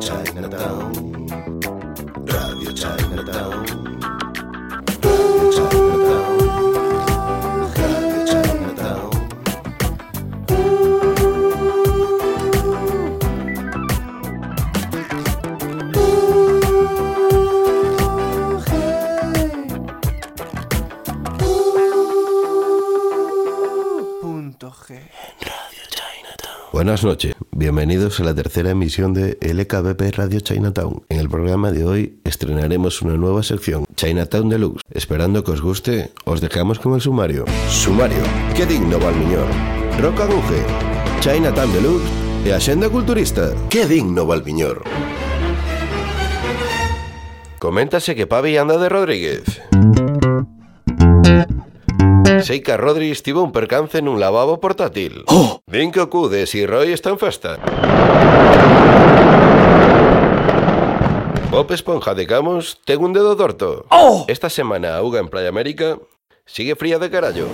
Chinatown. Radio Chinatown. Radio Chinatown. Radio Chinatown. Punto G. Buenas noches, bienvenidos a la tercera emisión de LKBP Radio Chinatown. En el programa de hoy estrenaremos una nueva sección, Chinatown Deluxe. Esperando que os guste, os dejamos con el sumario. Sumario, que digno Valmiñor. Rock Aguge, Chinatown Deluxe e Axenda Culturista. Que digno Valmiñor. Coméntase que Pavi anda de Rodríguez. Sei que a Rodri estivo un percance nun lavabo portátil. Oh! Din que o cude si Roy está en festa. Bob Esponja de Camos ten un dedo torto. Oh! Esta semana a auga en Playa América sigue fría de carallo.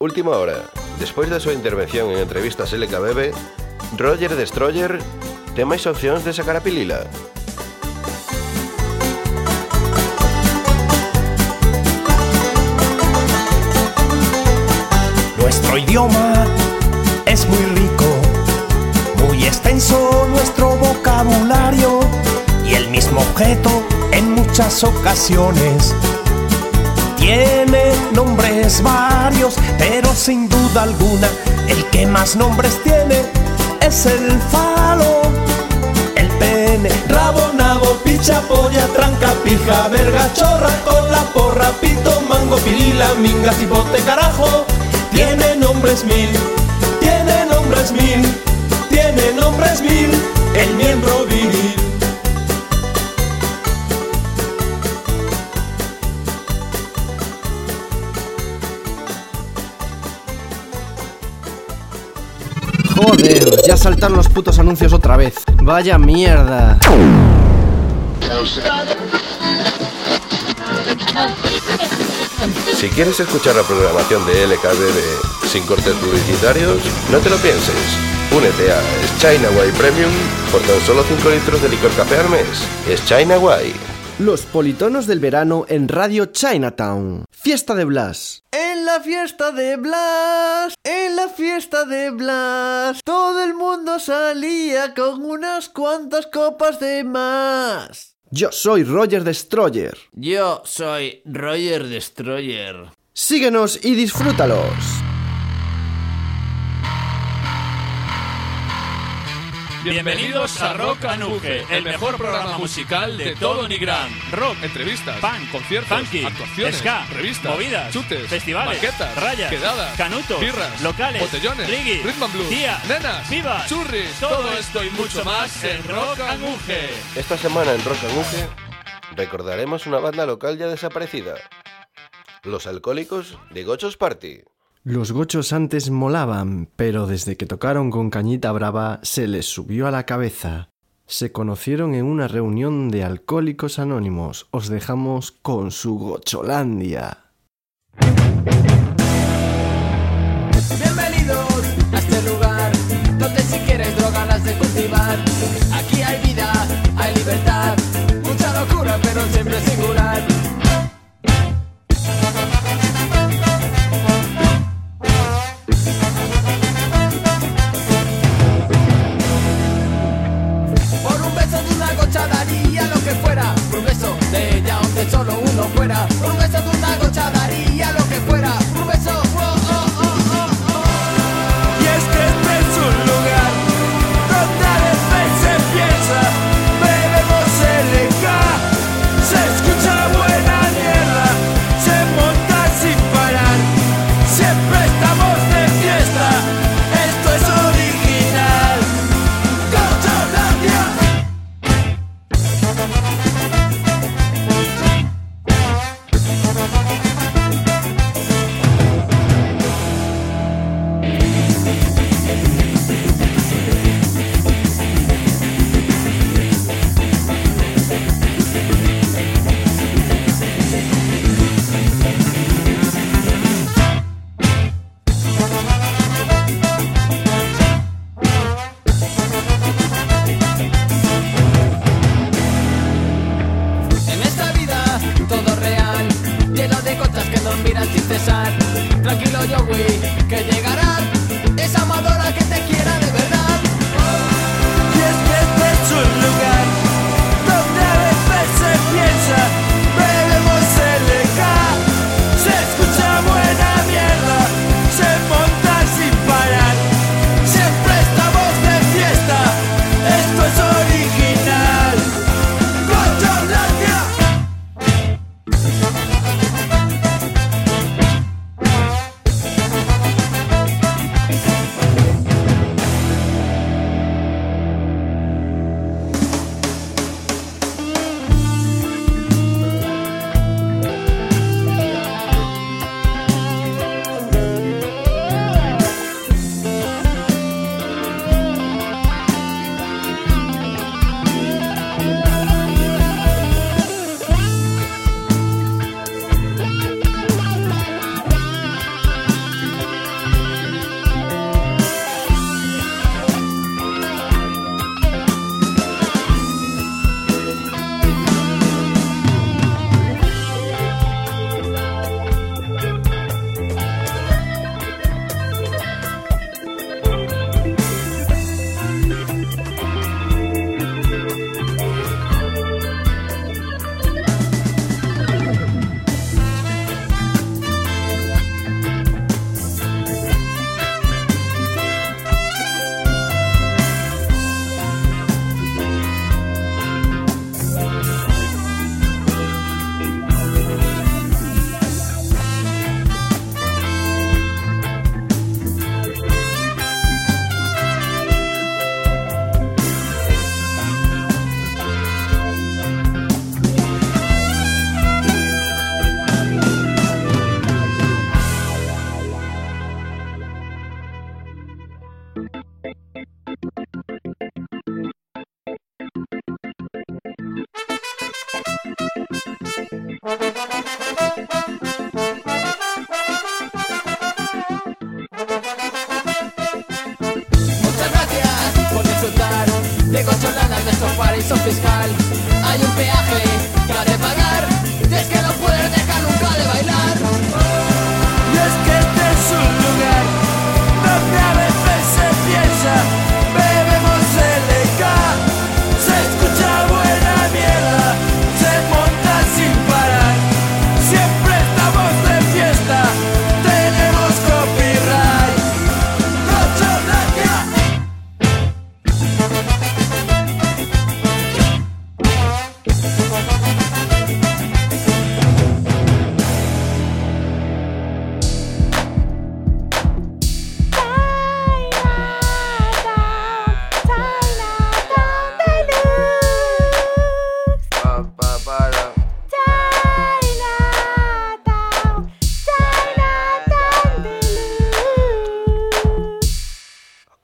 Última hora. Despois da súa intervención en entrevistas LKBB, Roger Destroyer ten máis opcións de sacar a pilila. Nuestro idioma es muy rico, muy extenso nuestro vocabulario y el mismo objeto en muchas ocasiones tiene nombres varios, pero sin duda alguna el que más nombres tiene es el falo, el pene, rabo, nabo, picha, polla, tranca, pija, verga, chorra, cola, porra, pito, mango, pirila, minga, cipote, carajo. Tiene nombres mil, Saltaron los putos anuncios otra vez. Vaya mierda. Si quieres escuchar la programación de LKBB sin cortes publicitarios, no te lo pienses. Únete a China White Premium por tan solo 5 litros de licor café al mes. Es China White. Los politonos del verano en Radio Chinatown. Fiesta de Blas. En la fiesta de Blas, en la fiesta de Blas, todo el mundo salía con unas cuantas copas de más. Yo soy Roger Destroyer. Yo soy Roger Destroyer. Síguenos y disfrútalos. Bienvenidos a Rock Anuge, el mejor programa musical de todo Nigrán. Rock, entrevistas, Punk, conciertos, funky, actuaciones, ska, revistas, movidas, chutes, festivales, maquetas, rayas, quedadas, canutos, birras, locales, botellones, reggae, rhythm and blues, tía, nenas, vivas, churris, todo esto y mucho más en Rock Anuge. Esta semana en Rock Aguge recordaremos una banda local ya desaparecida. Los alcohólicos de Gochos Party. Los gochos antes molaban, pero desde que tocaron con Cañita Brava se les subió a la cabeza. Se conocieron en una reunión de alcohólicos anónimos. Os dejamos con su gocholandia. Bienvenidos a este lugar donde si quieres droga las de cultivar. Aquí hay vida, hay libertad,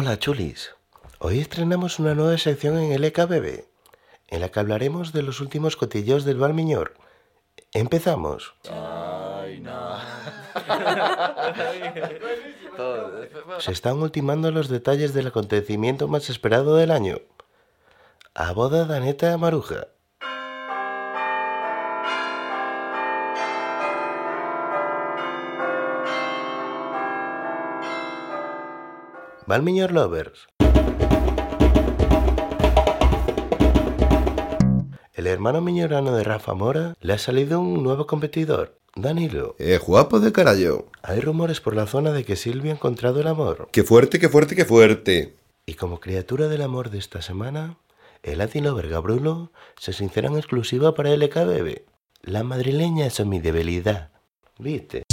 Hola chulis, hoy estrenamos una nueva sección en el EKBB, en la que hablaremos de los últimos cotilleos del Valmiñor. Empezamos. Se están ultimando los detalles del acontecimiento más esperado del año. A boda da neta Maruja. Valmiñor Lovers. El hermano miñorano de Rafa Mora le ha salido un nuevo competidor, Danilo. Eh, guapo de carayo. Hay rumores por la zona de que Silvia ha encontrado el amor. Qué fuerte, qué fuerte, qué fuerte. Y como criatura del amor de esta semana, el Latin Lover Gabrulo se sincera en exclusiva para el EKBB. La madrileña es mi debilidad. ¿Viste?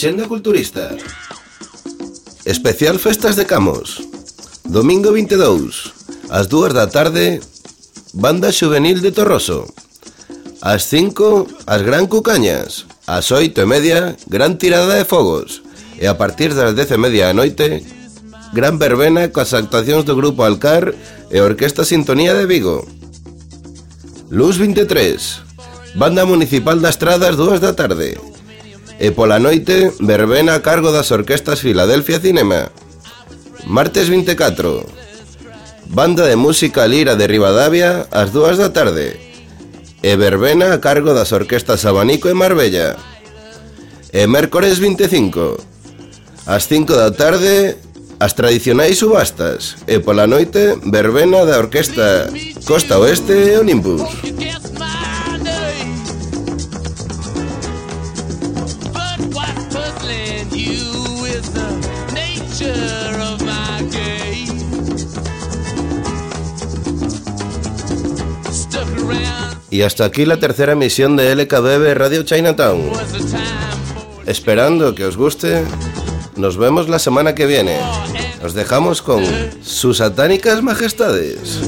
Axenda Culturista. Especial Festas de Camos Domingo 22 As 2 da tarde Banda Juvenil de Torroso. As 5 As Gran Cucañas. As 8 e media Gran Tirada de Fogos. E a partir das 10 e media da noite Gran Verbena coas actuacións do Grupo Alcar e a Orquesta Sintonía de Vigo. Luz 23 Banda Municipal das Tradas 2 da tarde. E pola noite, verbena a cargo das orquestas Filadelfia Cinema. Martes 24. Banda de música lira de Rivadavia ás dúas da tarde. E verbena a cargo das orquestas Abanico e Marbella. E mércores 25. Ás 5 da tarde, as tradicionais subastas. E pola noite, verbena da orquesta Costa Oeste e Olympus. Y hasta aquí la tercera emisión de LKBB Radio Chinatown. Esperando que os guste, nos vemos la semana que viene. Os dejamos con sus satánicas majestades.